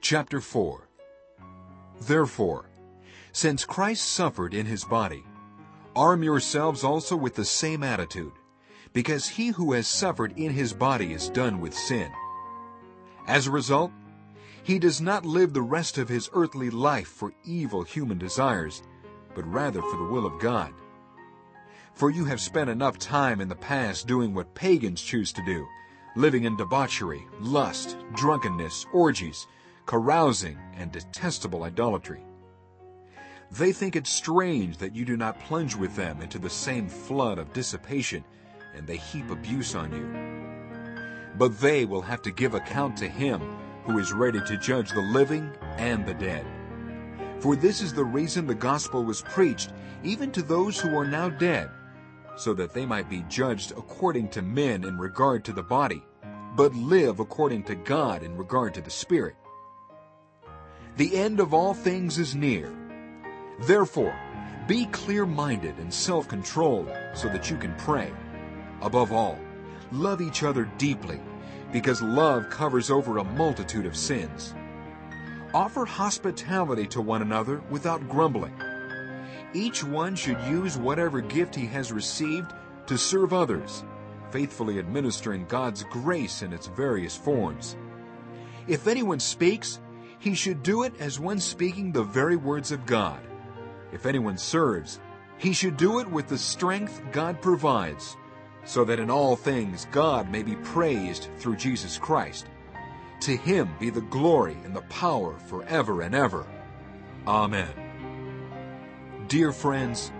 Chapter 4 Therefore, since Christ suffered in his body, arm yourselves also with the same attitude, because he who has suffered in his body is done with sin. As a result, he does not live the rest of his earthly life for evil human desires, but rather for the will of God. For you have spent enough time in the past doing what pagans choose to do, living in debauchery, lust, drunkenness, orgies, carousing, and detestable idolatry. They think it strange that you do not plunge with them into the same flood of dissipation, and they heap abuse on you. But they will have to give account to him who is ready to judge the living and the dead. For this is the reason the gospel was preached, even to those who are now dead, so that they might be judged according to men in regard to the body, but live according to God in regard to the Spirit. The end of all things is near. Therefore, be clear-minded and self-controlled so that you can pray. Above all, love each other deeply, because love covers over a multitude of sins. Offer hospitality to one another without grumbling. Each one should use whatever gift he has received to serve others, faithfully administering God's grace in its various forms. If anyone speaks, he should do it as one speaking the very words of God. If anyone serves, he should do it with the strength God provides, so that in all things God may be praised through Jesus Christ. To him be the glory and the power forever and ever. Amen. Dear friends,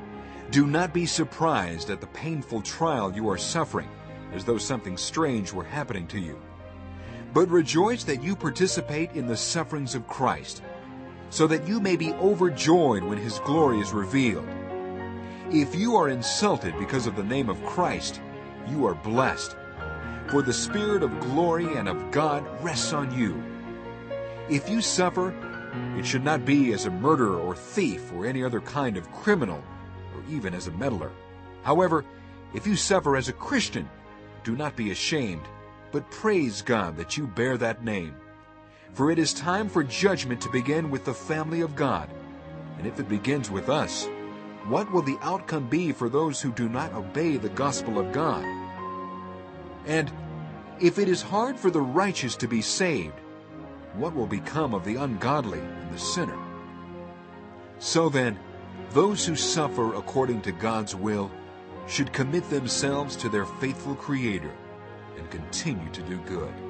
do not be surprised at the painful trial you are suffering, as though something strange were happening to you. But rejoice that you participate in the sufferings of Christ, so that you may be overjoyed when his glory is revealed. If you are insulted because of the name of Christ, you are blessed, for the Spirit of glory and of God rests on you. If you suffer, it should not be as a murderer or thief or any other kind of criminal, or even as a meddler. However, if you suffer as a Christian, do not be ashamed, but praise God that you bear that name. For it is time for judgment to begin with the family of God. And if it begins with us, what will the outcome be for those who do not obey the gospel of God? And if it is hard for the righteous to be saved, what will become of the ungodly and the sinner? So then, those who suffer according to God's will should commit themselves to their faithful Creator and continue to do good.